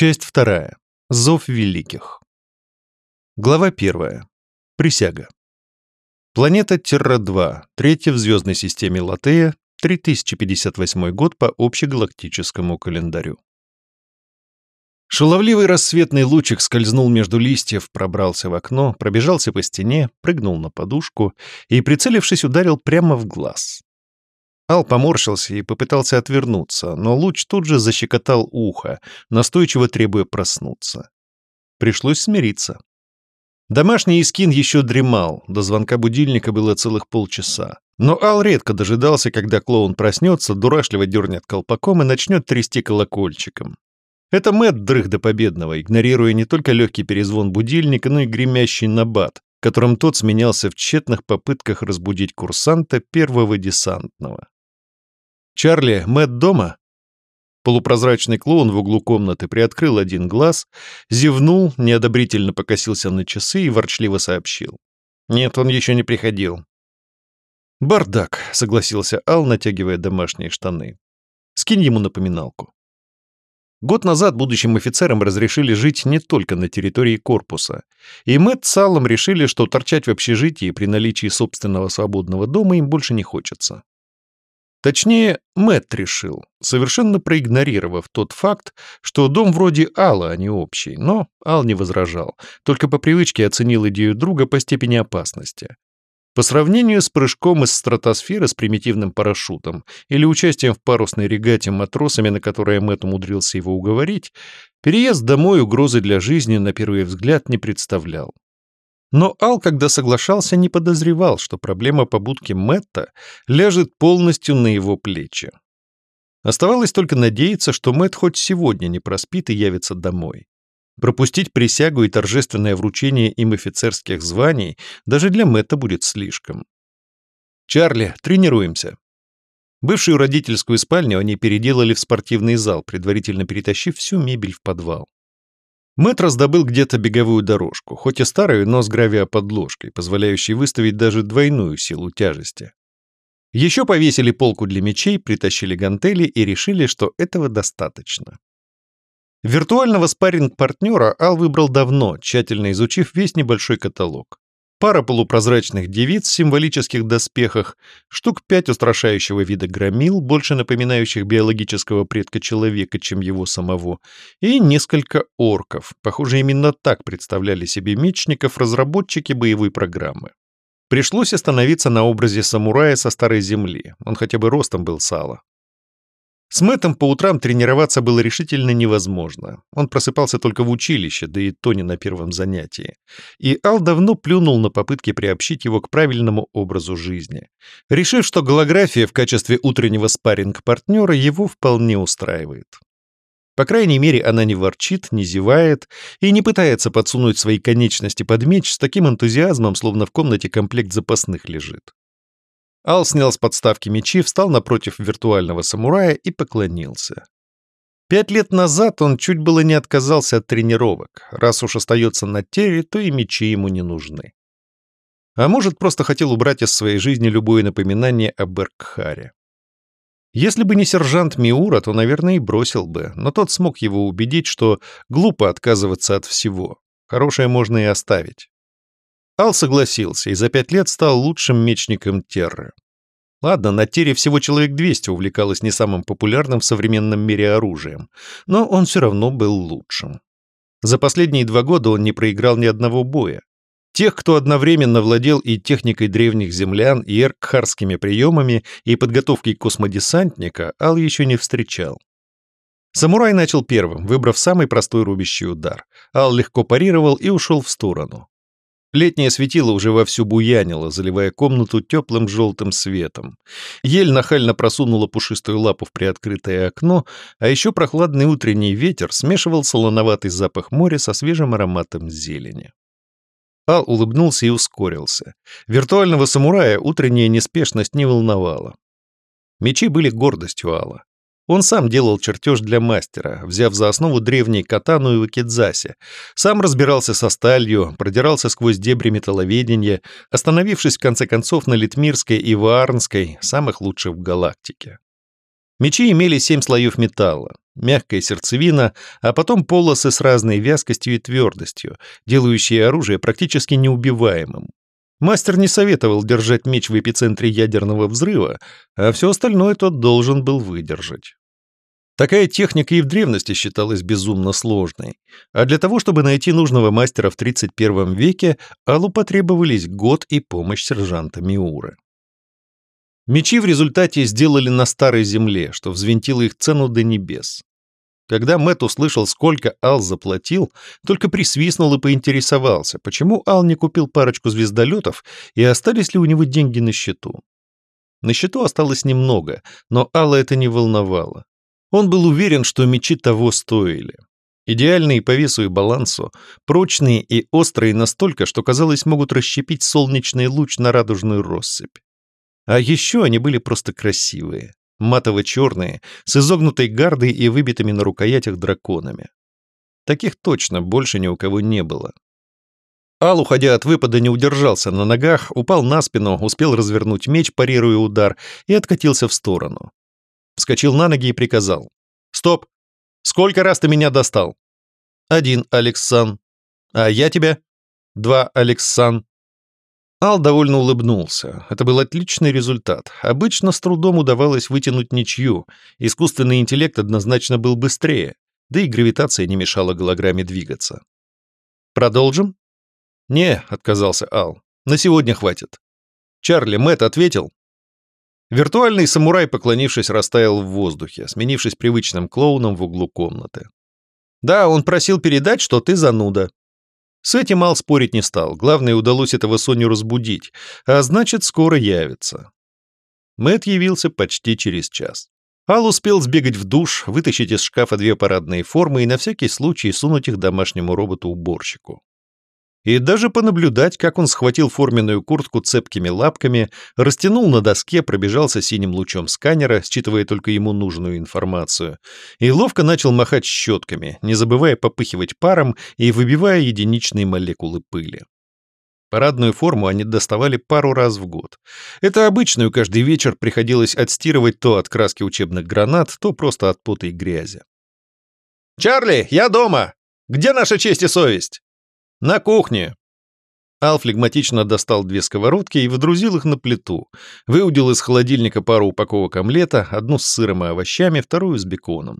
Часть вторая. Зов великих. Глава первая. Присяга. Планета Терра-2, третья в звездной системе Латея, 3058 год по общегалактическому календарю. Шаловливый рассветный лучик скользнул между листьев, пробрался в окно, пробежался по стене, прыгнул на подушку и, прицелившись, ударил прямо в глаз. Ал поморщился и попытался отвернуться, но луч тут же защекотал ухо, настойчиво требуя проснуться. Пришлось смириться. Домашний Искин еще дремал, до звонка будильника было целых полчаса. Но Ал редко дожидался, когда клоун проснется, дурашливо дернет колпаком и начнет трясти колокольчиком. Это Мэтт дрых до победного, игнорируя не только легкий перезвон будильника, но и гремящий набат, которым тот сменялся в тщетных попытках разбудить курсанта первого десантного. «Чарли, Мэтт дома?» Полупрозрачный клоун в углу комнаты приоткрыл один глаз, зевнул, неодобрительно покосился на часы и ворчливо сообщил. «Нет, он еще не приходил». «Бардак», — согласился Ал, натягивая домашние штаны. «Скинь ему напоминалку». Год назад будущим офицерам разрешили жить не только на территории корпуса, и Мэтт с Аллом решили, что торчать в общежитии при наличии собственного свободного дома им больше не хочется. Точнее, Мэтт решил, совершенно проигнорировав тот факт, что дом вроде Алла, а не общий, но Ал не возражал, только по привычке оценил идею друга по степени опасности. По сравнению с прыжком из стратосферы с примитивным парашютом или участием в парусной регате матросами, на которое Мэтт умудрился его уговорить, переезд домой угрозы для жизни на первый взгляд не представлял. Но Ал, когда соглашался, не подозревал, что проблема побудки Мэтта ляжет полностью на его плечи. Оставалось только надеяться, что Мэтт хоть сегодня не проспит и явится домой. Пропустить присягу и торжественное вручение им офицерских званий даже для Мэтта будет слишком. «Чарли, тренируемся». Бывшую родительскую спальню они переделали в спортивный зал, предварительно перетащив всю мебель в подвал. Мэтт раздобыл где-то беговую дорожку, хоть и старую, но с гравиоподложкой, позволяющей выставить даже двойную силу тяжести. Еще повесили полку для мечей, притащили гантели и решили, что этого достаточно. Виртуального спарринг-партнера Ал выбрал давно, тщательно изучив весь небольшой каталог пара полупрозрачных девиц в символических доспехах, штук пять устрашающего вида громил, больше напоминающих биологического предка человека, чем его самого, и несколько орков. Похоже, именно так представляли себе мечников разработчики боевой программы. Пришлось остановиться на образе самурая со старой земли, он хотя бы ростом был сало. С Мэттом по утрам тренироваться было решительно невозможно. Он просыпался только в училище, да и то не на первом занятии. И Ал давно плюнул на попытки приобщить его к правильному образу жизни, решив, что голография в качестве утреннего спарринг-партнера его вполне устраивает. По крайней мере, она не ворчит, не зевает и не пытается подсунуть свои конечности под меч с таким энтузиазмом, словно в комнате комплект запасных лежит. Ал снял с подставки мечи, встал напротив виртуального самурая и поклонился. Пять лет назад он чуть было не отказался от тренировок. Раз уж остается на тере, то и мечи ему не нужны. А может, просто хотел убрать из своей жизни любое напоминание о Беркхаре. Если бы не сержант Миура, то, наверное, и бросил бы, но тот смог его убедить, что глупо отказываться от всего. Хорошее можно и оставить. Ал согласился и за пять лет стал лучшим мечником Терры. Ладно, на Терре всего человек 200 увлекалось не самым популярным в современном мире оружием, но он все равно был лучшим. За последние два года он не проиграл ни одного боя. Тех, кто одновременно владел и техникой древних землян, и эркхарскими приемами, и подготовкой космодесантника, Ал еще не встречал. Самурай начал первым, выбрав самый простой рубящий удар. Ал легко парировал и ушел в сторону. Летнее светило уже вовсю буянило, заливая комнату теплым желтым светом. Ель нахально просунула пушистую лапу в приоткрытое окно, а еще прохладный утренний ветер смешивал солоноватый запах моря со свежим ароматом зелени. Ал улыбнулся и ускорился. Виртуального самурая утренняя неспешность не волновала. Мечи были гордостью Алла. Он сам делал чертеж для мастера, взяв за основу древние катану и вакидзаси. Сам разбирался со сталью, продирался сквозь дебри металловедения, остановившись в конце концов на Литмирской и Ваарнской, самых лучших в галактике. Мечи имели семь слоев металла, мягкая сердцевина, а потом полосы с разной вязкостью и твердостью, делающие оружие практически неубиваемым. Мастер не советовал держать меч в эпицентре ядерного взрыва, а все остальное тот должен был выдержать. Такая техника и в древности считалась безумно сложной, а для того, чтобы найти нужного мастера в 31 веке, Аллу потребовались год и помощь сержанта Миура. Мечи в результате сделали на старой земле, что взвинтило их цену до небес. Когда Мэт услышал, сколько Ал заплатил, только присвистнул и поинтересовался, почему Ал не купил парочку звездолетов и остались ли у него деньги на счету. На счету осталось немного, но Алла это не волновало. Он был уверен, что мечи того стоили. Идеальные по весу и балансу, прочные и острые настолько, что, казалось, могут расщепить солнечный луч на радужную россыпь. А еще они были просто красивые, матово-черные, с изогнутой гардой и выбитыми на рукоятях драконами. Таких точно больше ни у кого не было. Ал, уходя от выпада, не удержался на ногах, упал на спину, успел развернуть меч, парируя удар, и откатился в сторону. Вскочил на ноги и приказал. «Стоп! Сколько раз ты меня достал?» «Один, Алексан. А я тебя?» «Два, Алексан». Ал довольно улыбнулся. Это был отличный результат. Обычно с трудом удавалось вытянуть ничью. Искусственный интеллект однозначно был быстрее, да и гравитация не мешала голограмме двигаться. «Продолжим?» «Не», — отказался Ал. «На сегодня хватит». «Чарли, Мэтт ответил?» Виртуальный самурай, поклонившись, растаял в воздухе, сменившись привычным клоуном в углу комнаты. «Да, он просил передать, что ты зануда». С этим Ал спорить не стал, главное, удалось этого Соню разбудить, а значит, скоро явится. Мэт явился почти через час. Ал успел сбегать в душ, вытащить из шкафа две парадные формы и на всякий случай сунуть их домашнему роботу-уборщику и даже понаблюдать, как он схватил форменную куртку цепкими лапками, растянул на доске, пробежался синим лучом сканера, считывая только ему нужную информацию, и ловко начал махать щетками, не забывая попыхивать паром и выбивая единичные молекулы пыли. Парадную форму они доставали пару раз в год. Это обычную каждый вечер приходилось отстирывать то от краски учебных гранат, то просто от пота и грязи. «Чарли, я дома! Где наша честь и совесть?» «На кухне!» Ал флегматично достал две сковородки и выдрузил их на плиту, выудил из холодильника пару упаковок омлета, одну с сыром и овощами, вторую с беконом.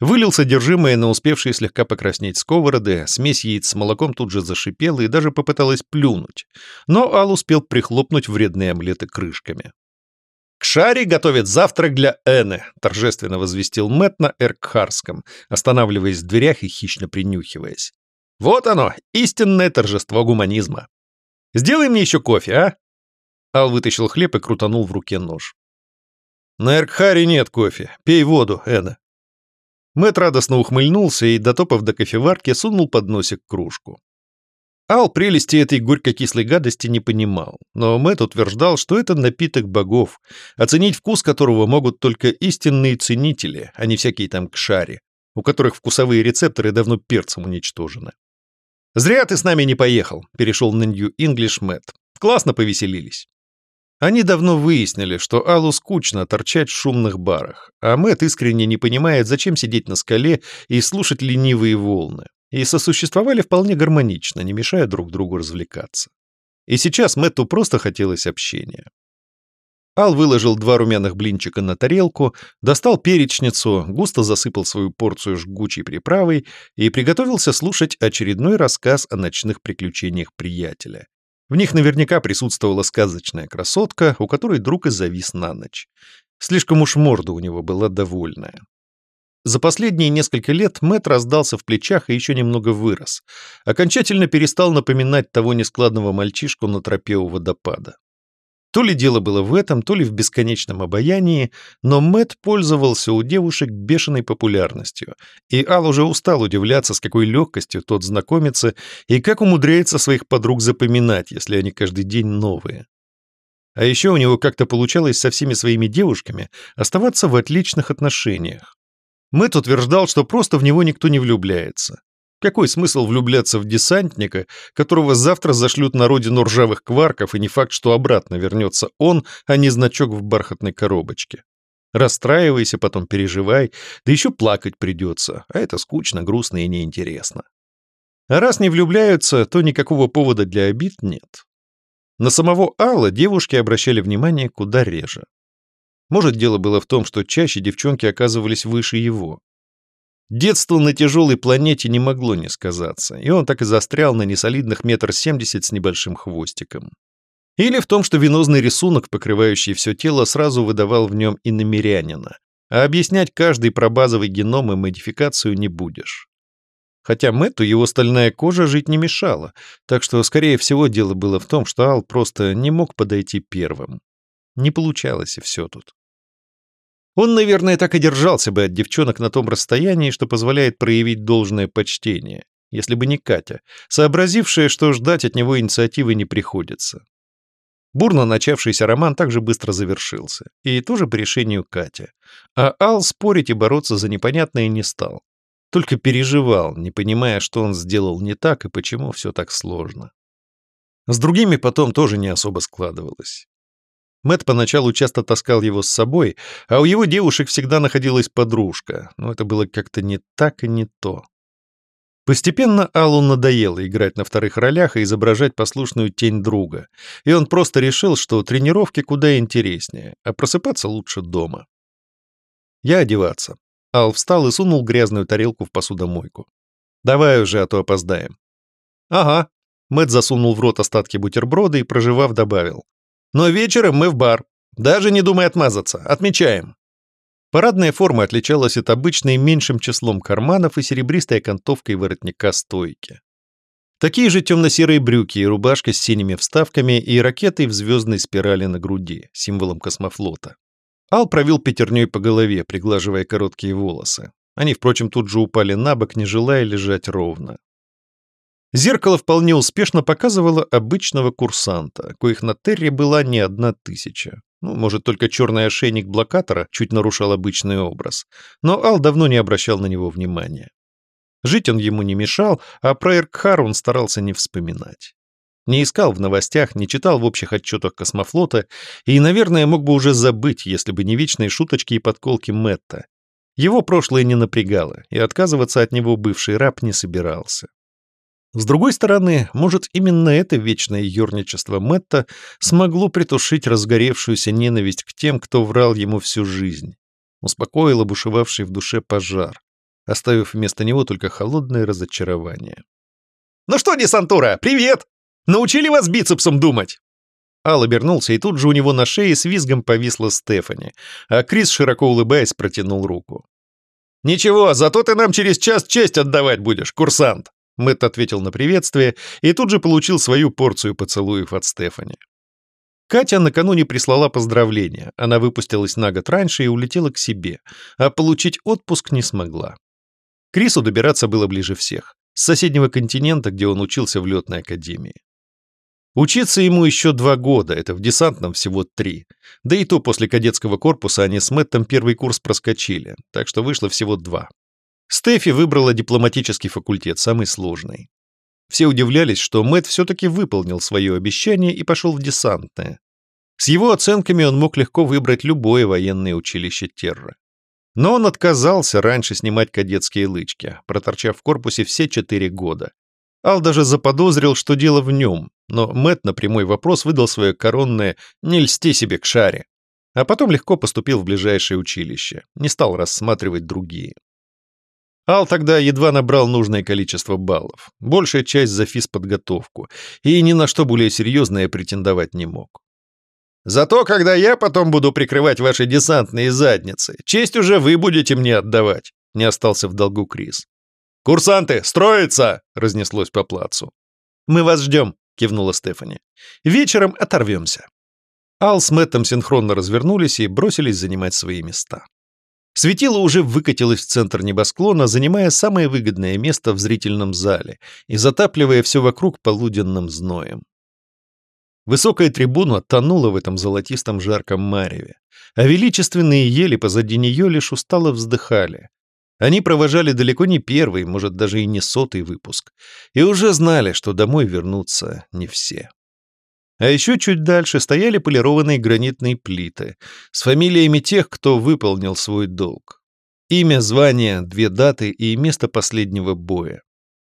Вылил содержимое на успевшие слегка покраснеть сковороды, смесь яиц с молоком тут же зашипела и даже попыталась плюнуть, но Ал успел прихлопнуть вредные омлеты крышками. «Кшари готовит завтрак для Эны», — торжественно возвестил Мэтт на Эркхарском, останавливаясь в дверях и хищно принюхиваясь. Вот оно, истинное торжество гуманизма. Сделай мне еще кофе, а? Ал вытащил хлеб и крутанул в руке нож. На Эркхаре нет кофе. Пей воду, Эна. Мэт радостно ухмыльнулся и, дотопав до кофеварки, сунул под носик кружку. Ал прелести этой горько-кислой гадости не понимал, но Мэт утверждал, что это напиток богов, оценить вкус которого могут только истинные ценители, а не всякие там кшари, у которых вкусовые рецепторы давно перцем уничтожены. «Зря ты с нами не поехал», — перешел на Нью Инглиш Мэтт. «Классно повеселились». Они давно выяснили, что Аллу скучно торчать в шумных барах, а Мэтт искренне не понимает, зачем сидеть на скале и слушать ленивые волны, и сосуществовали вполне гармонично, не мешая друг другу развлекаться. И сейчас Мэтту просто хотелось общения. Ал выложил два румяных блинчика на тарелку, достал перечницу, густо засыпал свою порцию жгучей приправой и приготовился слушать очередной рассказ о ночных приключениях приятеля. В них наверняка присутствовала сказочная красотка, у которой друг и завис на ночь. Слишком уж морда у него была довольная. За последние несколько лет Мэт раздался в плечах и еще немного вырос. Окончательно перестал напоминать того нескладного мальчишку на тропе у водопада. То ли дело было в этом, то ли в бесконечном обаянии, но Мэт пользовался у девушек бешеной популярностью, и Ал уже устал удивляться, с какой легкостью тот знакомится и как умудряется своих подруг запоминать, если они каждый день новые. А еще у него как-то получалось со всеми своими девушками оставаться в отличных отношениях. Мэт утверждал, что просто в него никто не влюбляется. Какой смысл влюбляться в десантника, которого завтра зашлют на родину ржавых кварков, и не факт, что обратно вернется он, а не значок в бархатной коробочке? Расстраивайся, потом переживай, да еще плакать придется, а это скучно, грустно и неинтересно. А раз не влюбляются, то никакого повода для обид нет. На самого Алла девушки обращали внимание куда реже. Может, дело было в том, что чаще девчонки оказывались выше его. Детство на тяжелой планете не могло не сказаться, и он так и застрял на несолидных метр семьдесят с небольшим хвостиком. Или в том, что венозный рисунок, покрывающий все тело, сразу выдавал в нем иномерянина, а объяснять каждый пробазовый геном и модификацию не будешь. Хотя Мэтту его стальная кожа жить не мешала, так что, скорее всего, дело было в том, что Ал просто не мог подойти первым. Не получалось и все тут. Он, наверное, так и держался бы от девчонок на том расстоянии, что позволяет проявить должное почтение, если бы не Катя, сообразившая, что ждать от него инициативы не приходится. Бурно начавшийся роман также быстро завершился, и тоже по решению Катя. А Ал спорить и бороться за непонятное не стал. Только переживал, не понимая, что он сделал не так и почему все так сложно. С другими потом тоже не особо складывалось. Мэт поначалу часто таскал его с собой, а у его девушек всегда находилась подружка, но это было как-то не так и не то. Постепенно Аллу надоело играть на вторых ролях и изображать послушную тень друга, и он просто решил, что тренировки куда интереснее, а просыпаться лучше дома. Я одеваться. Ал встал и сунул грязную тарелку в посудомойку. «Давай уже, а то опоздаем». «Ага». Мэт засунул в рот остатки бутерброда и, проживав, добавил. Но вечером мы в бар. Даже не думай отмазаться. Отмечаем. Парадная форма отличалась от обычной меньшим числом карманов и серебристой окантовкой воротника стойки. Такие же темно-серые брюки и рубашка с синими вставками и ракетой в звездной спирали на груди, символом космофлота. Ал провел пятерней по голове, приглаживая короткие волосы. Они, впрочем, тут же упали на бок, не желая лежать ровно. Зеркало вполне успешно показывало обычного курсанта, коих на Терре была не одна тысяча. Ну, может, только черный ошейник блокатора чуть нарушал обычный образ. Но Ал давно не обращал на него внимания. Жить он ему не мешал, а про Эркхар он старался не вспоминать. Не искал в новостях, не читал в общих отчетах космофлота и, наверное, мог бы уже забыть, если бы не вечные шуточки и подколки Мэтта. Его прошлое не напрягало, и отказываться от него бывший раб не собирался. С другой стороны, может, именно это вечное ерничество Мэтта смогло притушить разгоревшуюся ненависть к тем, кто врал ему всю жизнь, успокоило бушевавший в душе пожар, оставив вместо него только холодное разочарование. «Ну что, десантура, привет! Научили вас бицепсом думать?» Ал обернулся, и тут же у него на шее с визгом повисла Стефани, а Крис, широко улыбаясь, протянул руку. «Ничего, зато ты нам через час честь отдавать будешь, курсант!» Мэтт ответил на приветствие и тут же получил свою порцию поцелуев от Стефани. Катя накануне прислала поздравления. Она выпустилась на год раньше и улетела к себе, а получить отпуск не смогла. Крису добираться было ближе всех, с соседнего континента, где он учился в летной академии. Учиться ему еще два года, это в десантном всего три. Да и то после кадетского корпуса они с Мэттом первый курс проскочили, так что вышло всего два. Стефи выбрала дипломатический факультет, самый сложный. Все удивлялись, что Мэтт все-таки выполнил свое обещание и пошел в десантное. С его оценками он мог легко выбрать любое военное училище Терра. Но он отказался раньше снимать кадетские лычки, проторчав в корпусе все четыре года. Ал даже заподозрил, что дело в нем, но Мэтт на прямой вопрос выдал свое коронное «не льсти себе к шаре», а потом легко поступил в ближайшее училище, не стал рассматривать другие. Ал тогда едва набрал нужное количество баллов, большая часть за физподготовку, и ни на что более серьезное претендовать не мог. «Зато, когда я потом буду прикрывать ваши десантные задницы, честь уже вы будете мне отдавать», — не остался в долгу Крис. «Курсанты, строиться!» — разнеслось по плацу. «Мы вас ждем», — кивнула Стефани. «Вечером оторвемся». Ал с Мэттом синхронно развернулись и бросились занимать свои места. Светило уже выкатилось в центр небосклона, занимая самое выгодное место в зрительном зале и затапливая все вокруг полуденным зноем. Высокая трибуна тонула в этом золотистом жарком мареве, а величественные ели позади нее лишь устало вздыхали. Они провожали далеко не первый, может, даже и не сотый выпуск, и уже знали, что домой вернутся не все. А еще чуть дальше стояли полированные гранитные плиты с фамилиями тех, кто выполнил свой долг. Имя, звание, две даты и место последнего боя.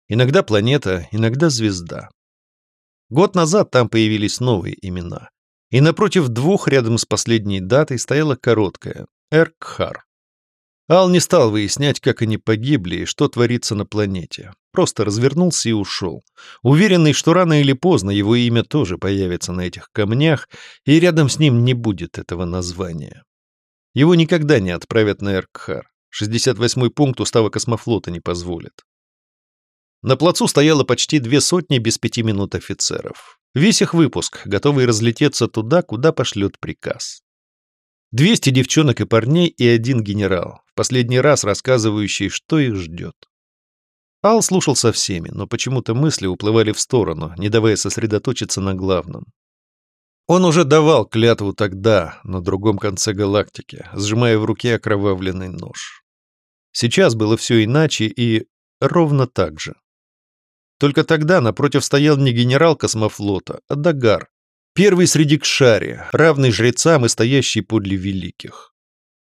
Иногда планета, иногда звезда. Год назад там появились новые имена. И напротив двух рядом с последней датой стояла короткая — Эркхар. Ал не стал выяснять, как они погибли и что творится на планете. Просто развернулся и ушел. Уверенный, что рано или поздно его имя тоже появится на этих камнях, и рядом с ним не будет этого названия. Его никогда не отправят на Эркхар. 68-й пункт устава космофлота не позволит. На плацу стояло почти две сотни без пяти минут офицеров. Весь их выпуск, готовый разлететься туда, куда пошлет приказ. 200 девчонок и парней и один генерал, последний раз рассказывающий, что их ждет. Ал слушал со всеми, но почему-то мысли уплывали в сторону, не давая сосредоточиться на главном. Он уже давал клятву тогда, на другом конце галактики, сжимая в руке окровавленный нож. Сейчас было все иначе и ровно так же. Только тогда напротив стоял не генерал космофлота, а Дагар, первый среди кшари, равный жрецам и стоящий подле великих.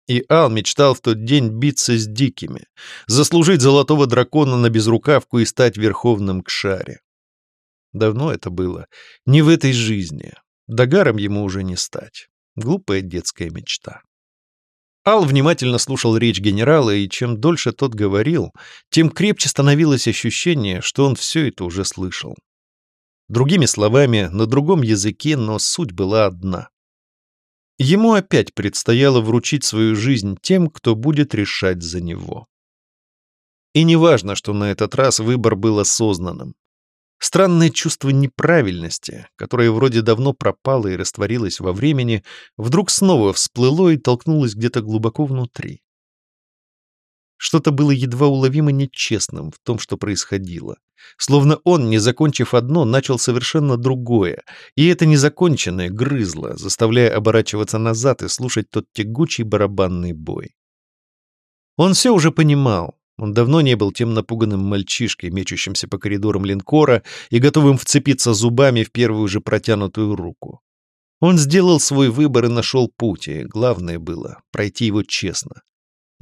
И Ал мечтал в тот день биться с дикими, заслужить золотого дракона на безрукавку и стать верховным кшаре. Давно это было. Не в этой жизни. Дагаром ему уже не стать. Глупая детская мечта. Ал внимательно слушал речь генерала, и чем дольше тот говорил, тем крепче становилось ощущение, что он все это уже слышал. Другими словами, на другом языке, но суть была одна. Ему опять предстояло вручить свою жизнь тем, кто будет решать за него. И неважно, что на этот раз выбор был осознанным. Странное чувство неправильности, которое вроде давно пропало и растворилось во времени, вдруг снова всплыло и толкнулось где-то глубоко внутри. Что-то было едва уловимо нечестным в том, что происходило. Словно он, не закончив одно, начал совершенно другое, и это незаконченное грызло, заставляя оборачиваться назад и слушать тот тягучий барабанный бой. Он все уже понимал, он давно не был тем напуганным мальчишкой, мечущимся по коридорам линкора и готовым вцепиться зубами в первую же протянутую руку. Он сделал свой выбор и нашел путь, и главное было — пройти его честно.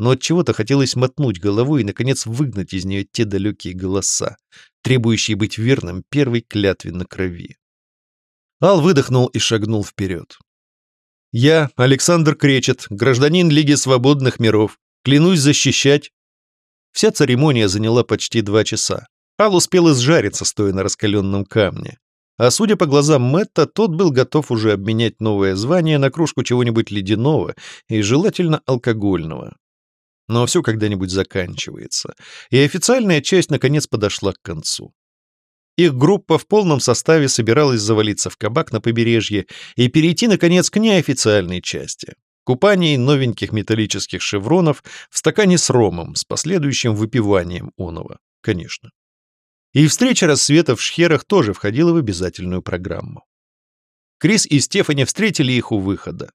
Но от чего то хотелось мотнуть головой и, наконец, выгнать из нее те далекие голоса, требующие быть верным первой клятве на крови. Ал выдохнул и шагнул вперед. «Я, Александр Кречет, гражданин Лиги Свободных Миров, клянусь защищать, Вся церемония заняла почти два часа. Ал успел изжариться, стоя на раскаленном камне. А судя по глазам Мэтта, тот был готов уже обменять новое звание на кружку чего-нибудь ледяного и желательно алкогольного. Но все когда-нибудь заканчивается, и официальная часть наконец подошла к концу. Их группа в полном составе собиралась завалиться в кабак на побережье и перейти, наконец, к неофициальной части. Купание новеньких металлических шевронов в стакане с ромом с последующим выпиванием оного, конечно. И встреча рассвета в Шхерах тоже входила в обязательную программу. Крис и Стефани встретили их у выхода.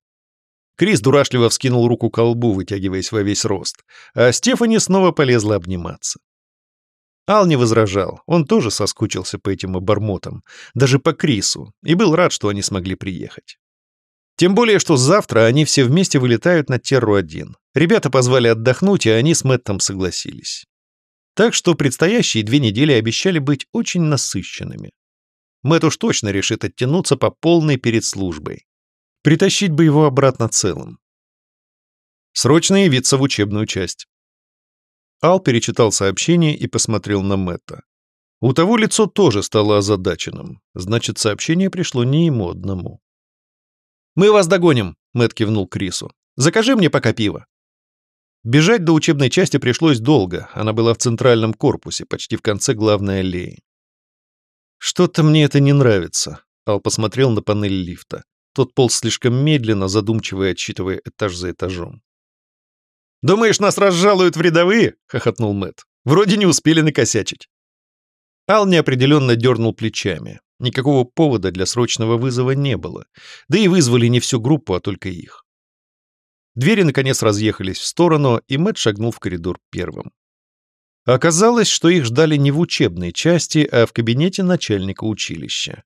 Крис дурашливо вскинул руку к колбу, вытягиваясь во весь рост, а Стефани снова полезла обниматься. Ал не возражал, он тоже соскучился по этим обормотам, даже по Крису, и был рад, что они смогли приехать. Тем более, что завтра они все вместе вылетают на Терру-1. Ребята позвали отдохнуть, и они с Мэттом согласились. Так что предстоящие две недели обещали быть очень насыщенными. Мэтт уж точно решит оттянуться по полной перед службой. Притащить бы его обратно целым. Срочно явиться в учебную часть. Ал перечитал сообщение и посмотрел на Мэтта. У того лицо тоже стало озадаченным. Значит, сообщение пришло не ему одному. «Мы вас догоним», — Мэтт кивнул Крису. «Закажи мне пока пиво». Бежать до учебной части пришлось долго, она была в центральном корпусе, почти в конце главной аллеи. «Что-то мне это не нравится», — Ал посмотрел на панель лифта. Тот полз слишком медленно, задумчиво отсчитывая этаж за этажом. «Думаешь, нас разжалуют в рядовые?» — хохотнул Мэтт. «Вроде не успели накосячить». Ал неопределенно дернул плечами. Никакого повода для срочного вызова не было. Да и вызвали не всю группу, а только их. Двери, наконец, разъехались в сторону, и Мэтт шагнул в коридор первым. Оказалось, что их ждали не в учебной части, а в кабинете начальника училища.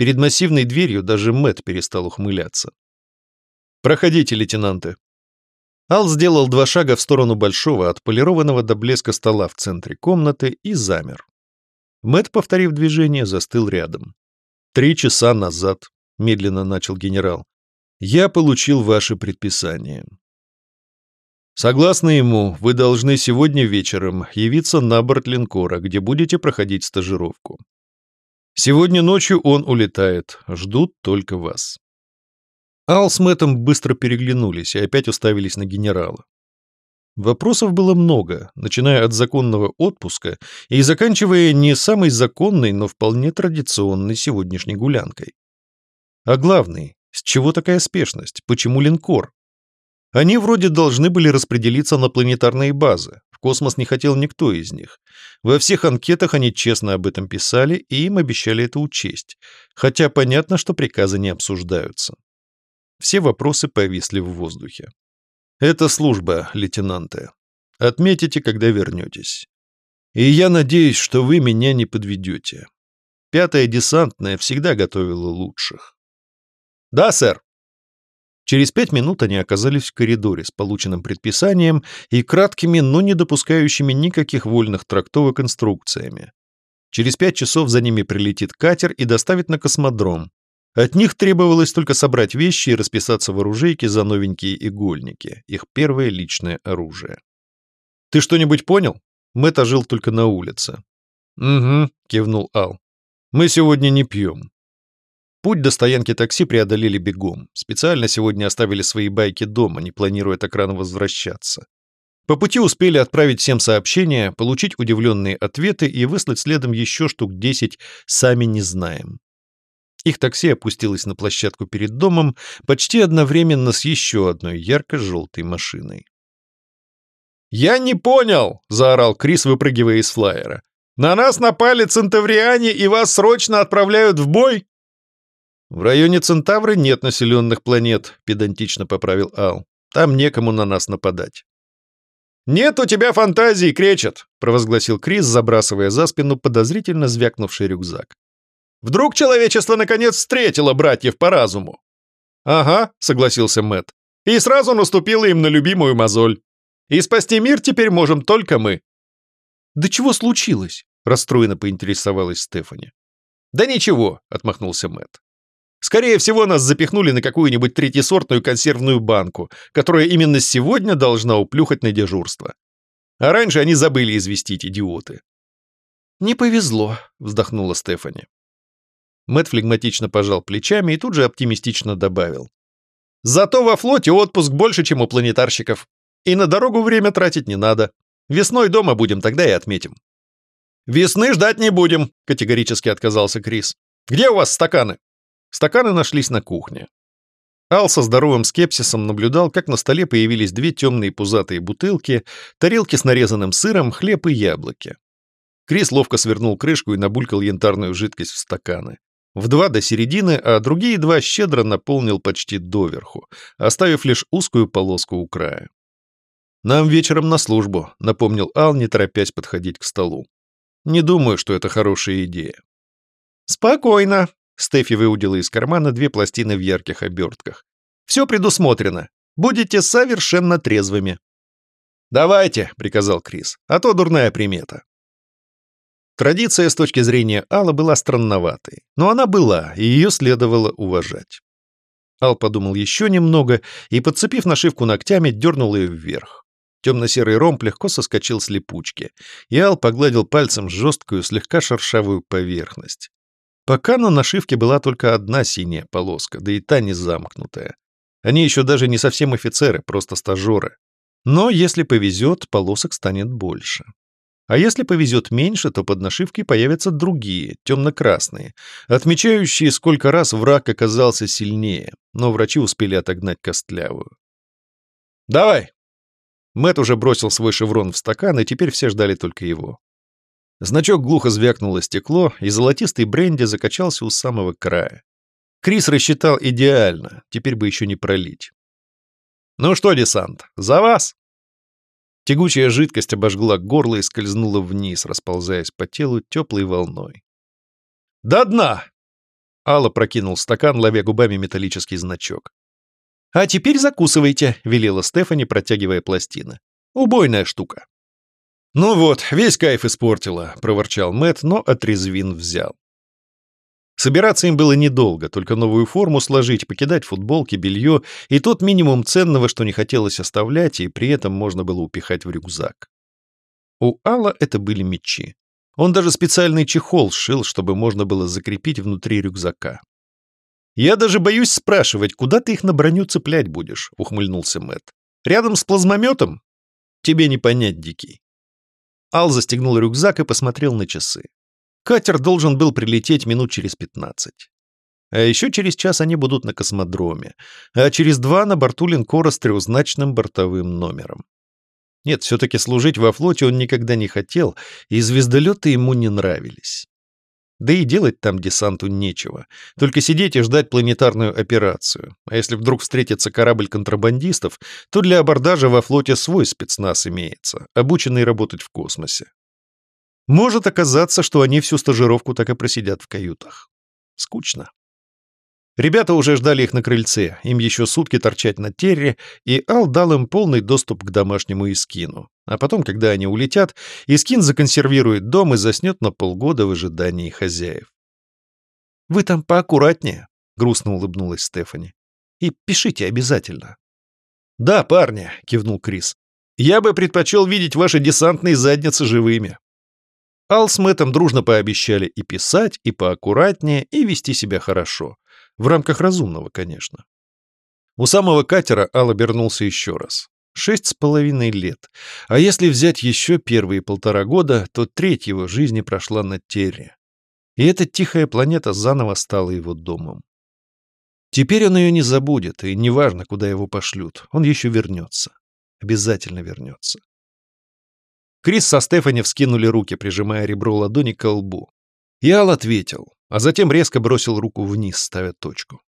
Перед массивной дверью даже Мэт перестал ухмыляться. «Проходите, лейтенанты». Ал сделал два шага в сторону большого, отполированного до блеска стола в центре комнаты и замер. Мэт, повторив движение, застыл рядом. «Три часа назад», — медленно начал генерал, — «я получил ваше предписание. Согласно ему, вы должны сегодня вечером явиться на борт линкора, где будете проходить стажировку. Сегодня ночью он улетает, ждут только вас». Ал с Мэттом быстро переглянулись и опять уставились на генерала. Вопросов было много, начиная от законного отпуска и заканчивая не самой законной, но вполне традиционной сегодняшней гулянкой. А главный, с чего такая спешность? Почему линкор? Они вроде должны были распределиться на планетарные базы. В космос не хотел никто из них. Во всех анкетах они честно об этом писали и им обещали это учесть. Хотя понятно, что приказы не обсуждаются. Все вопросы повисли в воздухе. Это служба, лейтенанты. Отметите, когда вернетесь. И я надеюсь, что вы меня не подведете. Пятая десантная всегда готовила лучших. Да, сэр. Через пять минут они оказались в коридоре с полученным предписанием и краткими, но не допускающими никаких вольных трактовок инструкциями. Через пять часов за ними прилетит катер и доставит на космодром, от них требовалось только собрать вещи и расписаться в оружейке за новенькие игольники, их первое личное оружие. «Ты что-нибудь понял?» Мэтт жил только на улице. «Угу», — кивнул Ал. «Мы сегодня не пьем». Путь до стоянки такси преодолели бегом. Специально сегодня оставили свои байки дома, не планируя так рано возвращаться. По пути успели отправить всем сообщения, получить удивленные ответы и выслать следом еще штук 10 «сами не знаем». Их такси опустилось на площадку перед домом почти одновременно с еще одной ярко-желтой машиной. «Я не понял!» — заорал Крис, выпрыгивая из флайера. «На нас напали центавриане и вас срочно отправляют в бой?» «В районе Центавры нет населенных планет», — педантично поправил Ал. «Там некому на нас нападать». «Нет у тебя фантазии, кречет!» — провозгласил Крис, забрасывая за спину подозрительно звякнувший рюкзак. Вдруг человечество наконец встретило братьев по разуму? Ага, согласился Мэт. И сразу наступило им на любимую мозоль. И спасти мир теперь можем только мы. Да чего случилось? расстроенно поинтересовалась Стефани. Да ничего, отмахнулся Мэт. Скорее всего, нас запихнули на какую-нибудь третьесортную консервную банку, которая именно сегодня должна уплюхать на дежурство. А раньше они забыли известить, идиоты. «Не повезло», — вздохнула Стефани. Мэт флегматично пожал плечами и тут же оптимистично добавил. «Зато во флоте отпуск больше, чем у планетарщиков. И на дорогу время тратить не надо. Весной дома будем, тогда и отметим». «Весны ждать не будем», — категорически отказался Крис. «Где у вас стаканы?» Стаканы нашлись на кухне. Ал со здоровым скепсисом наблюдал, как на столе появились две темные пузатые бутылки, тарелки с нарезанным сыром, хлеб и яблоки. Крис ловко свернул крышку и набулькал янтарную жидкость в стаканы. В два до середины, а другие два щедро наполнил почти доверху, оставив лишь узкую полоску у края. «Нам вечером на службу», — напомнил Ал, не торопясь подходить к столу. «Не думаю, что это хорошая идея». «Спокойно», — Стефи выудила из кармана две пластины в ярких обертках. «Все предусмотрено. Будете совершенно трезвыми». «Давайте», — приказал Крис, — «а то дурная примета». Традиция с точки зрения Алла была странноватой, но она была, и ее следовало уважать. Ал подумал еще немного и, подцепив нашивку ногтями, дернул ее вверх. Темно-серый ромб легко соскочил с липучки, и Ал погладил пальцем жесткую, слегка шершавую поверхность. Пока на нашивке была только одна синяя полоска, да и та не замкнутая. Они еще даже не совсем офицеры, просто стажеры. Но если повезет, полосок станет больше. А если повезет меньше, то под нашивкой появятся другие, темно-красные, отмечающие, сколько раз враг оказался сильнее, но врачи успели отогнать костлявую. «Давай!» Мэт уже бросил свой шеврон в стакан, и теперь все ждали только его. Значок глухо звякнуло стекло, и золотистый бренди закачался у самого края. Крис рассчитал идеально, теперь бы еще не пролить. «Ну что, десант, за вас!» Тягучая жидкость обожгла горло и скользнула вниз, расползаясь по телу теплой волной. «До дна!» Алла прокинул стакан, ловя губами металлический значок. «А теперь закусывайте», — велела Стефани, протягивая пластины. «Убойная штука». «Ну вот, весь кайф испортила», — проворчал Мэт, но отрезвин взял. Собираться им было недолго, только новую форму сложить, покидать футболки, белье и тот минимум ценного, что не хотелось оставлять, и при этом можно было упихать в рюкзак. У Алла это были мечи. Он даже специальный чехол сшил, чтобы можно было закрепить внутри рюкзака. «Я даже боюсь спрашивать, куда ты их на броню цеплять будешь?» — ухмыльнулся Мэт. «Рядом с плазмометом? Тебе не понять, Дикий». Ал застегнул рюкзак и посмотрел на часы. Катер должен был прилететь минут через пятнадцать. А еще через час они будут на космодроме, а через два на борту линкора с трехзначным бортовым номером. Нет, все-таки служить во флоте он никогда не хотел, и звездолеты ему не нравились. Да и делать там десанту нечего. Только сидеть и ждать планетарную операцию. А если вдруг встретится корабль контрабандистов, то для абордажа во флоте свой спецназ имеется, обученный работать в космосе. Может оказаться, что они всю стажировку так и просидят в каютах. Скучно. Ребята уже ждали их на крыльце, им еще сутки торчать на терре, и Ал дал им полный доступ к домашнему Искину. А потом, когда они улетят, Искин законсервирует дом и заснет на полгода в ожидании хозяев. «Вы там поаккуратнее», — грустно улыбнулась Стефани. «И пишите обязательно». «Да, парни», — кивнул Крис. «Я бы предпочел видеть ваши десантные задницы живыми». Ал с Мэттом дружно пообещали и писать, и поаккуратнее, и вести себя хорошо. В рамках разумного, конечно. У самого катера Ал обернулся еще раз. Шесть с половиной лет. А если взять еще первые полтора года, то треть его жизни прошла на Терре. И эта тихая планета заново стала его домом. Теперь он ее не забудет, и неважно, куда его пошлют, он еще вернется. Обязательно вернется. Крис со Стефани вскинули руки, прижимая ребро ладони к лбу. И Ал ответил а затем резко бросил руку вниз, ставя точку.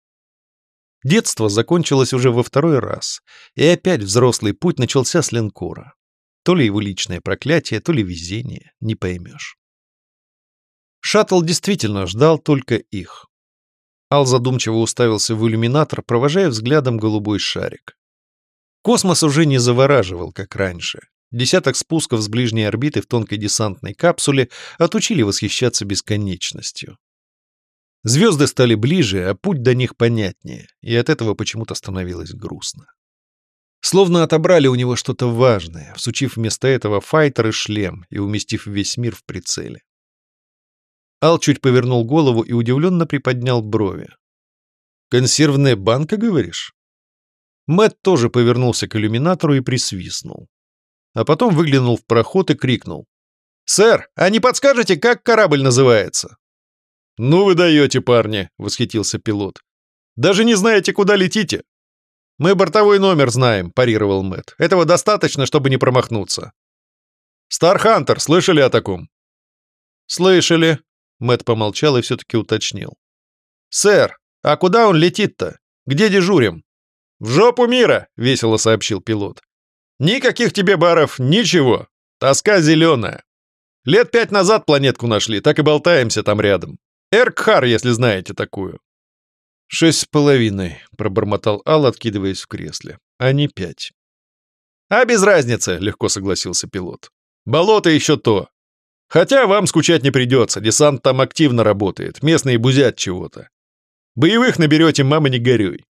Детство закончилось уже во второй раз, и опять взрослый путь начался с линкора. То ли его личное проклятие, то ли везение, не поймешь. Шаттл действительно ждал только их. Ал задумчиво уставился в иллюминатор, провожая взглядом голубой шарик. Космос уже не завораживал, как раньше. Десяток спусков с ближней орбиты в тонкой десантной капсуле отучили восхищаться бесконечностью. Звезды стали ближе, а путь до них понятнее, и от этого почему-то становилось грустно. Словно отобрали у него что-то важное, всучив вместо этого файтер и шлем и уместив весь мир в прицеле. Ал чуть повернул голову и удивленно приподнял брови. «Консервная банка, говоришь?» Мэт тоже повернулся к иллюминатору и присвистнул. А потом выглянул в проход и крикнул. «Сэр, а не подскажете, как корабль называется?» «Ну вы даете, парни!» — восхитился пилот. «Даже не знаете, куда летите!» «Мы бортовой номер знаем», — парировал Мэтт. «Этого достаточно, чтобы не промахнуться». «Стархантер, слышали о таком?» «Слышали», — Мэтт помолчал и все-таки уточнил. «Сэр, а куда он летит-то? Где дежурим?» «В жопу мира!» — весело сообщил пилот. «Никаких тебе баров, ничего. Тоска зеленая. Лет пять назад планетку нашли, так и болтаемся там рядом. Эркхар, если знаете такую». «Шесть с половиной», — пробормотал Ал, откидываясь в кресле. «А не пять». «А без разницы», — легко согласился пилот. «Болото еще то. Хотя вам скучать не придется, десант там активно работает, местные бузят чего-то. Боевых наберете, мама, не горюй».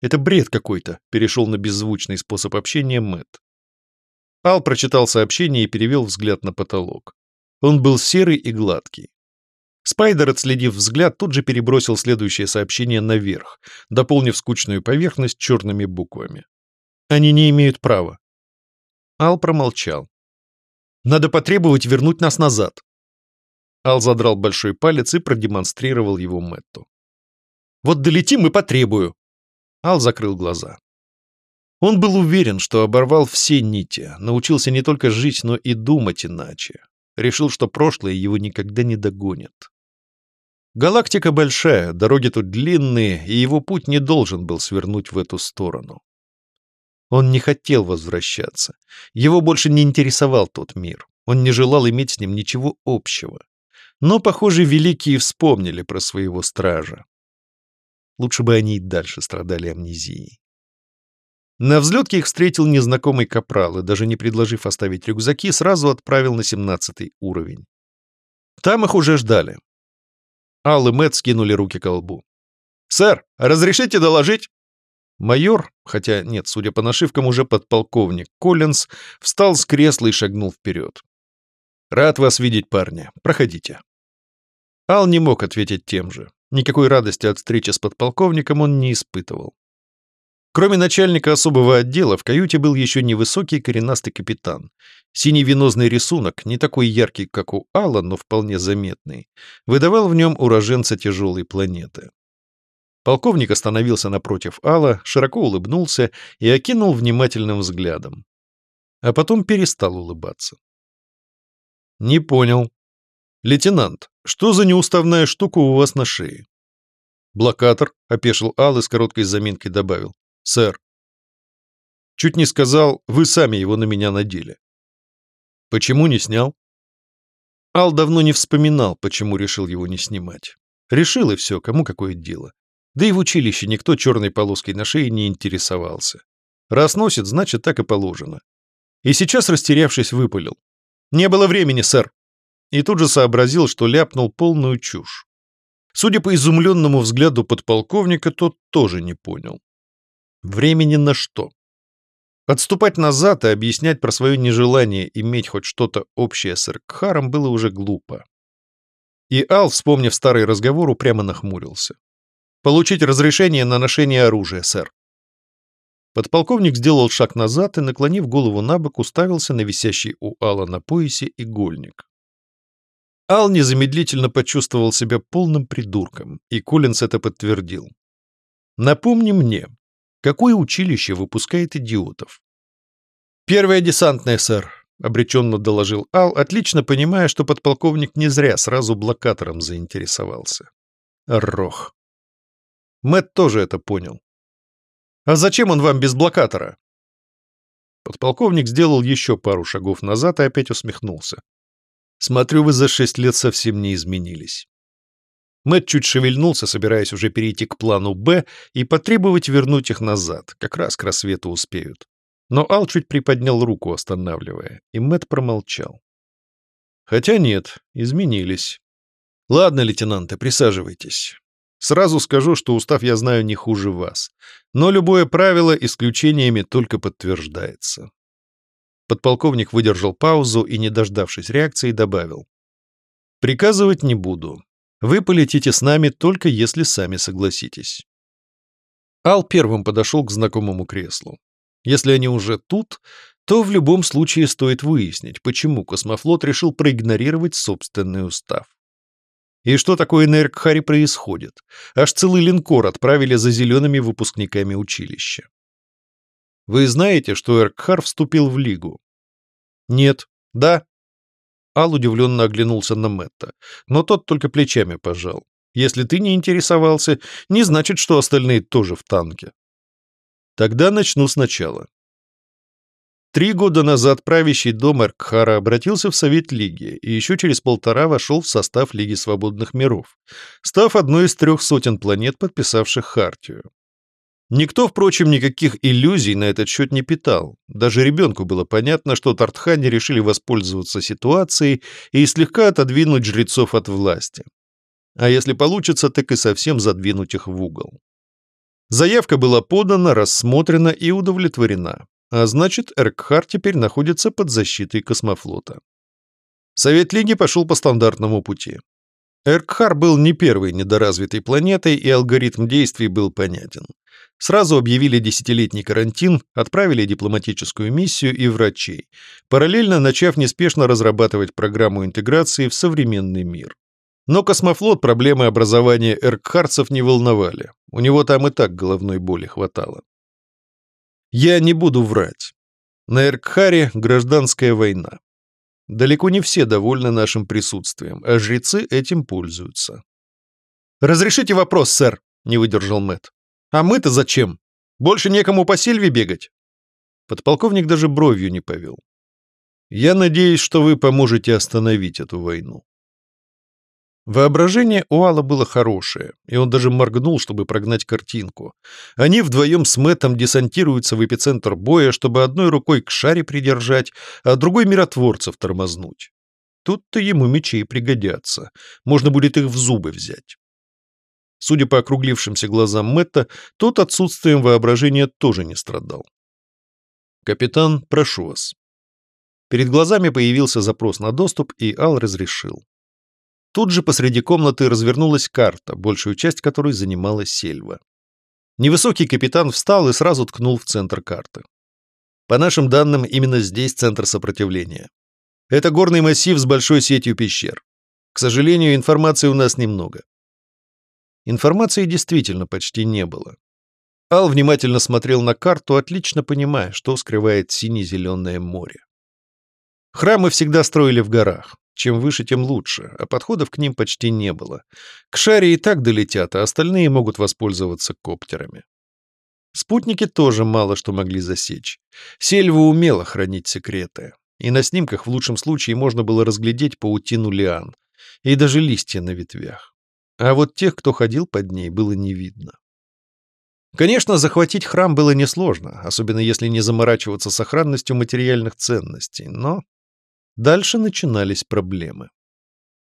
«Это бред какой-то», — перешел на беззвучный способ общения Мэтт. Ал прочитал сообщение и перевел взгляд на потолок. Он был серый и гладкий. Спайдер, отследив взгляд, тут же перебросил следующее сообщение наверх, дополнив скучную поверхность черными буквами. «Они не имеют права». Ал промолчал. «Надо потребовать вернуть нас назад». Ал задрал большой палец и продемонстрировал его Мэтту. «Вот долетим и потребую». Ал закрыл глаза. Он был уверен, что оборвал все нити, научился не только жить, но и думать иначе. Решил, что прошлое его никогда не догонит. Галактика большая, дороги тут длинные, и его путь не должен был свернуть в эту сторону. Он не хотел возвращаться. Его больше не интересовал тот мир. Он не желал иметь с ним ничего общего. но, похоже, великие вспомнили про своего стража. Лучше бы они и дальше страдали амнезией. На взлетке их встретил незнакомый капрал и, даже не предложив оставить рюкзаки, сразу отправил на семнадцатый уровень. Там их уже ждали. Ал и Мэтт скинули руки к лбу. «Сэр, разрешите доложить?» Майор, хотя нет, судя по нашивкам, уже подполковник Коллинз, встал с кресла и шагнул вперед. «Рад вас видеть, парни. Проходите». Ал не мог ответить тем же. Никакой радости от встречи с подполковником он не испытывал. Кроме начальника особого отдела, в каюте был еще невысокий коренастый капитан. Синий венозный рисунок, не такой яркий, как у Алла, но вполне заметный, выдавал в нем уроженца тяжелой планеты. Полковник остановился напротив Алла, широко улыбнулся и окинул внимательным взглядом. А потом перестал улыбаться. «Не понял. Лейтенант, что за неуставная штука у вас на шее?» «Блокатор», — опешил Ал и с короткой заминкой добавил сэр. Чуть не сказал, вы сами его на меня надели. Почему не снял? Ал давно не вспоминал, почему решил его не снимать. Решил и все, кому какое дело. Да и в училище никто черной полоской на шее не интересовался. Раз носит, значит, так и положено. И сейчас, растерявшись, выпалил. «Не было времени, сэр!» И тут же сообразил, что ляпнул полную чушь. Судя по изумленному взгляду подполковника, тот тоже не понял. Времени на что? Отступать назад и объяснять про свое нежелание иметь хоть что-то общее с Эркхаром было уже глупо. И Ал, вспомнив старый разговор, упрямо нахмурился. «Получить разрешение на ношение оружия, сэр». Подполковник сделал шаг назад и, наклонив голову на бок, уставился на висящий у Алла на поясе игольник. Ал незамедлительно почувствовал себя полным придурком, и Коллинс это подтвердил. «Напомни мне, Какое училище выпускает идиотов? «Первое десантное, сэр», — обреченно доложил Ал, отлично понимая, что подполковник не зря сразу блокатором заинтересовался. Рох. Мэт тоже это понял. «А зачем он вам без блокатора?» Подполковник сделал еще пару шагов назад и опять усмехнулся. «Смотрю, вы за шесть лет совсем не изменились». Мэт чуть шевельнулся, собираясь уже перейти к плану «Б» и потребовать вернуть их назад, как раз к рассвету успеют. Но Ал чуть приподнял руку, останавливая, и Мэт промолчал. Хотя нет, изменились. Ладно, лейтенанты, присаживайтесь. Сразу скажу, что устав я знаю не хуже вас. Но любое правило исключениями только подтверждается. Подполковник выдержал паузу и, не дождавшись реакции, добавил. Приказывать не буду. Вы полетите с нами только если сами согласитесь. Ал первым подошел к знакомому креслу. Если они уже тут, то в любом случае стоит выяснить, почему космофлот решил проигнорировать собственный устав. И что такое на Эркхаре происходит? Аж целый линкор отправили за зелеными выпускниками училища. Вы знаете, что Эркхар вступил в Лигу? Нет. Да. Ал удивленно оглянулся на Мэтта, но тот только плечами пожал. «Если ты не интересовался, не значит, что остальные тоже в танке». Тогда начну сначала. Три года назад правящий дом Эркхара обратился в Совет Лиги и еще через полтора вошел в состав Лиги Свободных Миров, став одной из трех сотен планет, подписавших Хартию. Никто, впрочем, никаких иллюзий на этот счет не питал. Даже ребенку было понятно, что Тартхани решили воспользоваться ситуацией и слегка отодвинуть жрецов от власти. А если получится, так и совсем задвинуть их в угол. Заявка была подана, рассмотрена и удовлетворена. А значит, Эркхар теперь находится под защитой космофлота. Совет Лиги пошел по стандартному пути. Эркхар был не первой недоразвитой планетой, и алгоритм действий был понятен. Сразу объявили десятилетний карантин, отправили дипломатическую миссию и врачей, параллельно начав неспешно разрабатывать программу интеграции в современный мир. Но космофлот проблемы образования эркхарцев не волновали. У него там и так головной боли хватало. Я не буду врать. На Эркхаре гражданская война. Далеко не все довольны нашим присутствием, а жрецы этим пользуются. «Разрешите вопрос, сэр», — не выдержал Мэтт. А мы-то зачем? Больше некому по сельве бегать?» Подполковник даже бровью не повел. «Я надеюсь, что вы поможете остановить эту войну». Воображение у Алла было хорошее, и он даже моргнул, чтобы прогнать картинку. Они вдвоем с Мэттом десантируются в эпицентр боя, чтобы одной рукой к шаре придержать, а другой миротворцев тормознуть. Тут-то ему мечи пригодятся. Можно будет их в зубы взять. Судя по округлившимся глазам Мэтта, тот отсутствием воображения тоже не страдал. «Капитан, прошу вас». Перед глазами появился запрос на доступ, и Ал разрешил. Тут же посреди комнаты развернулась карта, большую часть которой занимала сельва. Невысокий капитан встал и сразу ткнул в центр карты. По нашим данным, именно здесь центр сопротивления. Это горный массив с большой сетью пещер. К сожалению, информации у нас немного. Информации действительно почти не было. Ал внимательно смотрел на карту, отлично понимая, что скрывает сине-зеленое море. Храмы всегда строили в горах. Чем выше, тем лучше, а подходов к ним почти не было. К шаре и так долетят, а остальные могут воспользоваться коптерами. Спутники тоже мало что могли засечь. Сельва умела хранить секреты, и на снимках в лучшем случае можно было разглядеть паутину лиан и даже листья на ветвях. А вот тех, кто ходил под ней, было не видно. Конечно, захватить храм было несложно, особенно если не заморачиваться сохранностью материальных ценностей, но Дальше начинались проблемы.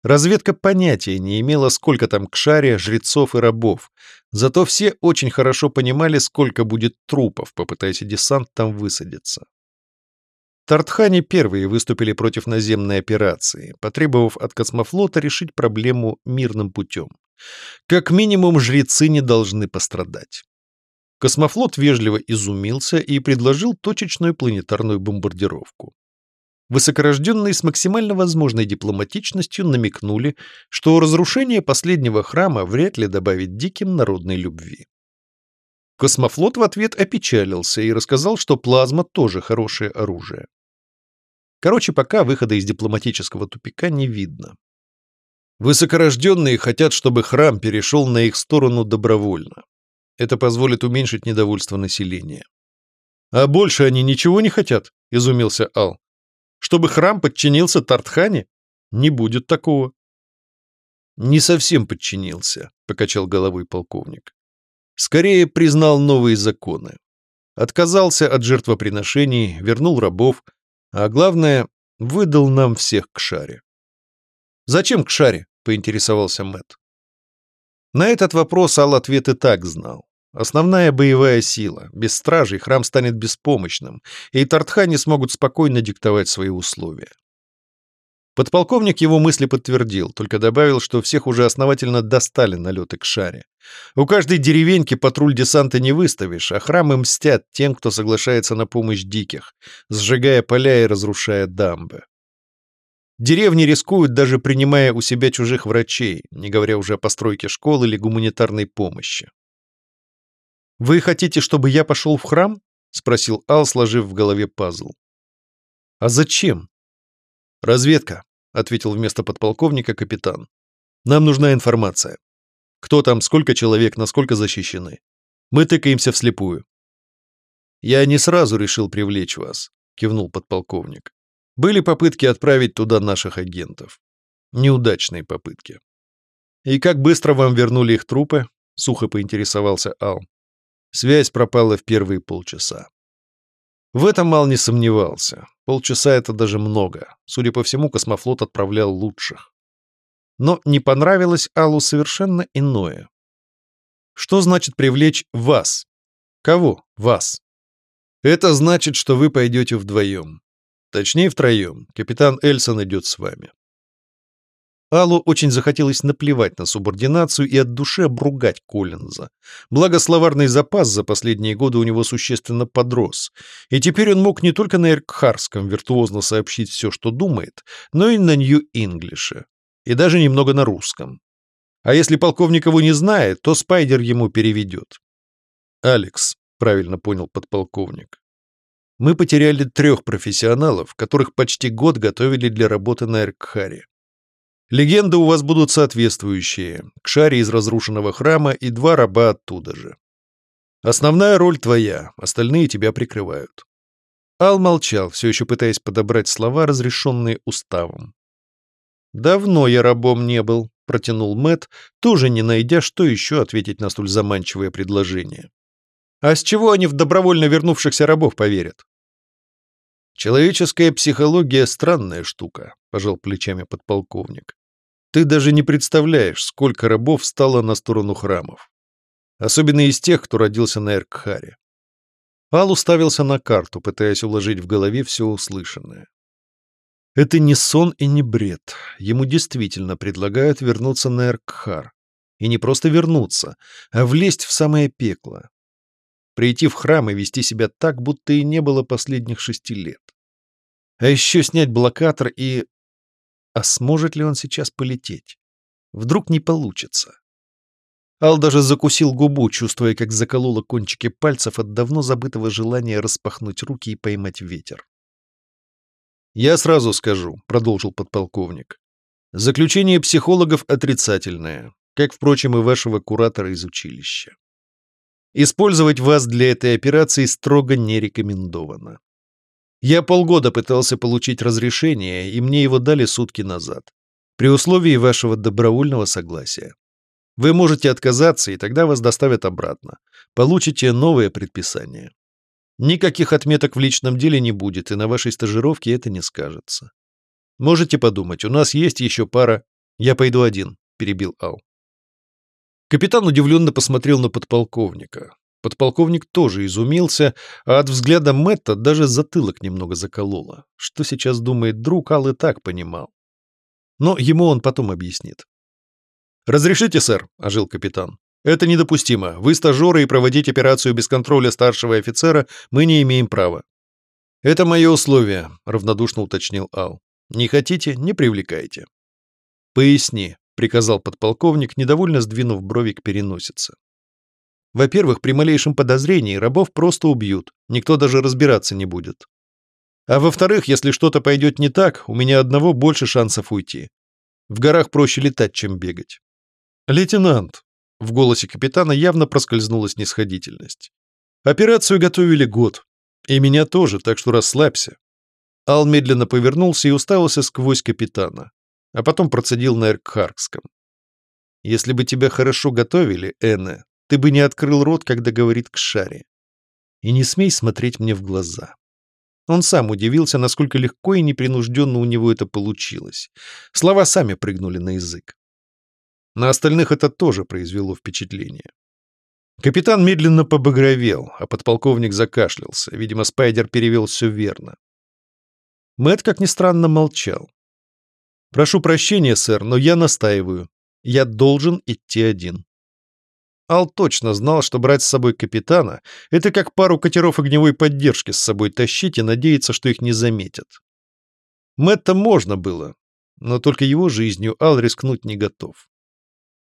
Разведка понятия не имела, сколько там к жрецов и рабов, зато все очень хорошо понимали, сколько будет трупов, попытаясь десант там высадиться. Тартхани первые выступили против наземной операции, потребовав от космофлота решить проблему мирным путем. Как минимум, жрецы не должны пострадать. Космофлот вежливо изумился и предложил точечную планетарную бомбардировку. Высокорожденные с максимально возможной дипломатичностью намекнули, что разрушение последнего храма вряд ли добавит диким народной любви. Космофлот в ответ опечалился и рассказал, что плазма тоже хорошее оружие. Короче, пока выхода из дипломатического тупика не видно. Высокорожденные хотят, чтобы храм перешел на их сторону добровольно. Это позволит уменьшить недовольство населения. «А больше они ничего не хотят?» — изумился Ал. Чтобы храм подчинился Тартхане? Не будет такого. Не совсем подчинился, покачал головой полковник. Скорее признал новые законы. Отказался от жертвоприношений, вернул рабов, а главное, выдал нам всех к шаре. Зачем к шаре? поинтересовался Мэт. На этот вопрос Ал ответ и так знал. Основная боевая сила. Без стражей храм станет беспомощным, и Тартха не смогут спокойно диктовать свои условия. Подполковник его мысли подтвердил, только добавил, что всех уже основательно достали налеты к шаре. У каждой деревеньки патруль десанта не выставишь, а храмы мстят тем, кто соглашается на помощь диких, сжигая поля и разрушая дамбы. Деревни рискуют, даже принимая у себя чужих врачей, не говоря уже о постройке школ или гуманитарной помощи. «Вы хотите, чтобы я пошел в храм?» — спросил Ал, сложив в голове пазл. «А зачем?» «Разведка», — ответил вместо подполковника капитан. «Нам нужна информация. Кто там, сколько человек, насколько защищены. Мы тыкаемся вслепую». «Я не сразу решил привлечь вас», — кивнул подполковник. «Были попытки отправить туда наших агентов. Неудачные попытки». «И как быстро вам вернули их трупы?» — сухо поинтересовался Ал. Связь пропала в первые полчаса. В этом Мал не сомневался. Полчаса — это даже много. Судя по всему, космофлот отправлял лучших. Но не понравилось Аллу совершенно иное. Что значит привлечь вас? Кого вас? Это значит, что вы пойдете вдвоем. Точнее, втроем. Капитан Эльсон идет с вами. Аллу очень захотелось наплевать на субординацию и от души обругать Коллинза. Благо словарный запас за последние годы у него существенно подрос, и теперь он мог не только на Эркхарском виртуозно сообщить все, что думает, но и на Нью-Инглише, и даже немного на русском. А если полковник его не знает, то Спайдер ему переведет. «Алекс», — правильно понял подполковник, мы потеряли трех профессионалов, которых почти год готовили для работы на Эркхаре. Легенды у вас будут соответствующие. К шаре из разрушенного храма и два раба оттуда же. Основная роль твоя, остальные тебя прикрывают. Ал молчал, все еще пытаясь подобрать слова, разрешенные уставом. «Давно я рабом не был», протянул Мэт, тоже не найдя, что еще ответить на столь заманчивое предложение. «А с чего они в добровольно вернувшихся рабов поверят?» «Человеческая психология — странная штука», — пожал плечами подполковник. «Ты даже не представляешь, сколько рабов стало на сторону храмов. Особенно из тех, кто родился на Эркхаре». Ал уставился на карту, пытаясь уложить в голове все услышанное. Это не сон и не бред. Ему действительно предлагают вернуться на Эркхар. И не просто вернуться, а влезть в самое пекло. Прийти в храм и вести себя так, будто и не было последних шести лет. А еще снять блокатор и... А сможет ли он сейчас полететь? Вдруг не получится. Ал даже закусил губу, чувствуя, как закололо кончики пальцев от давно забытого желания распахнуть руки и поймать ветер. «Я сразу скажу», — продолжил подполковник. «Заключение психологов отрицательное, как, впрочем, и вашего куратора из училища. Использовать вас для этой операции строго не рекомендовано. Я полгода пытался получить разрешение, и мне его дали сутки назад, при условии вашего добровольного согласия. Вы можете отказаться, и тогда вас доставят обратно. Получите новое предписание. Никаких отметок в личном деле не будет, и на вашей стажировке это не скажется. Можете подумать, у нас есть еще пара... Я пойду один, перебил Ал. Капитан удивленно посмотрел на подполковника. Подполковник тоже изумился, а от взгляда Мэтта даже затылок немного закололо. Что сейчас думает друг, Ал и так понимал. Но ему он потом объяснит. «Разрешите, сэр», — ожил капитан. «Это недопустимо. Вы стажеры, и проводить операцию без контроля старшего офицера мы не имеем права». «Это мое условие», — равнодушно уточнил Ал. «Не хотите — не привлекайте». «Поясни», — приказал подполковник, недовольно сдвинув брови к переносице. Во-первых, при малейшем подозрении рабов просто убьют, никто даже разбираться не будет. А во-вторых, если что-то пойдет не так, у меня одного больше шансов уйти. В горах проще летать, чем бегать. «Лейтенант», — в голосе капитана явно проскользнула снисходительность. «Операцию готовили год. И меня тоже, так что расслабься». Ал медленно повернулся и уставился сквозь капитана, а потом процедил на Эркхаркском. «Если бы тебя хорошо готовили, Энне, ты бы не открыл рот, когда говорит к шаре. И не смей смотреть мне в глаза. Он сам удивился, насколько легко и непринужденно у него это получилось. Слова сами прыгнули на язык. На остальных это тоже произвело впечатление. Капитан медленно побагровел, а подполковник закашлялся. Видимо, Спайдер перевел все верно. Мэт, как ни странно, молчал. «Прошу прощения, сэр, но я настаиваю. Я должен идти один». Ал точно знал, что брать с собой капитана — это как пару катеров огневой поддержки с собой тащить и надеяться, что их не заметят. Мэтта можно было, но только его жизнью Ал рискнуть не готов.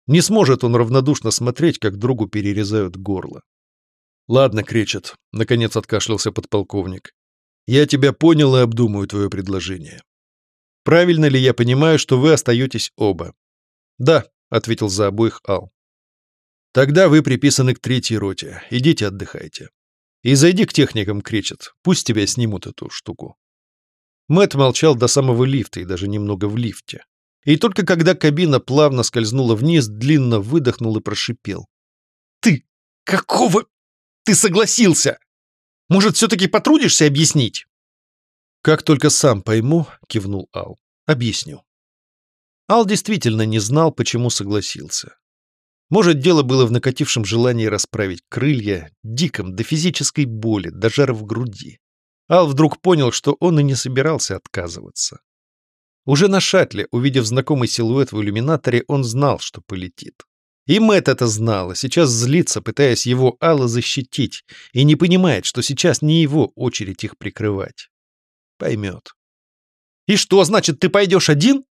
Не сможет он равнодушно смотреть, как другу перерезают горло. «Ладно, Кречет», — наконец откашлялся подполковник. «Я тебя понял и обдумаю твое предложение. Правильно ли я понимаю, что вы остаетесь оба?» «Да», — ответил за обоих Ал. Тогда вы приписаны к третьей роте. Идите отдыхайте. И зайди к техникам, кричат. Пусть тебя снимут эту штуку. Мэт молчал до самого лифта и даже немного в лифте. И только когда кабина плавно скользнула вниз, длинно выдохнул и прошипел. «Ты! Какого? Ты согласился! Может, все-таки потрудишься объяснить?» «Как только сам пойму», — кивнул Ал, — «объясню». Ал действительно не знал, почему согласился. Может, дело было в накатившем желании расправить крылья, диком, до физической боли, до жара в груди. Ал вдруг понял, что он и не собирался отказываться. Уже на шаттле, увидев знакомый силуэт в иллюминаторе, он знал, что полетит. И Мэтт это знал, и сейчас злится, пытаясь его Алла защитить, и не понимает, что сейчас не его очередь их прикрывать. Поймет. «И что, значит, ты пойдешь один?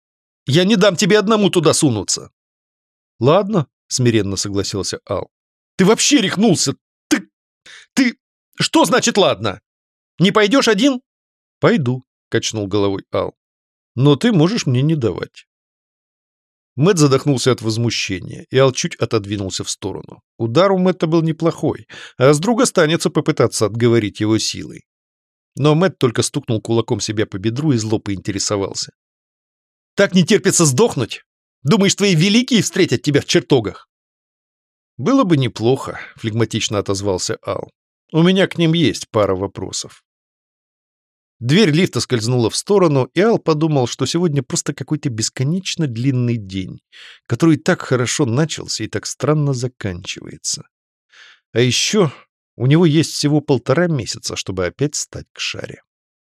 Я не дам тебе одному туда сунуться!» «Ладно», — смиренно согласился Ал. «Ты вообще рехнулся! Ты... ты... Что значит ладно? Не пойдешь один?» «Пойду», — качнул головой Ал. «Но ты можешь мне не давать». Мэт задохнулся от возмущения, и Ал чуть отодвинулся в сторону. Удар у Мэтта был неплохой, а с друга станется попытаться отговорить его силой. Но Мэт только стукнул кулаком себя по бедру и зло поинтересовался. «Так не терпится сдохнуть? Думаешь, твои великие встретят тебя в чертогах?» «Было бы неплохо», — флегматично отозвался Ал. «У меня к ним есть пара вопросов». Дверь лифта скользнула в сторону, и Ал подумал, что сегодня просто какой-то бесконечно длинный день, который так хорошо начался и так странно заканчивается. А еще у него есть всего полтора месяца, чтобы опять стать к шаре.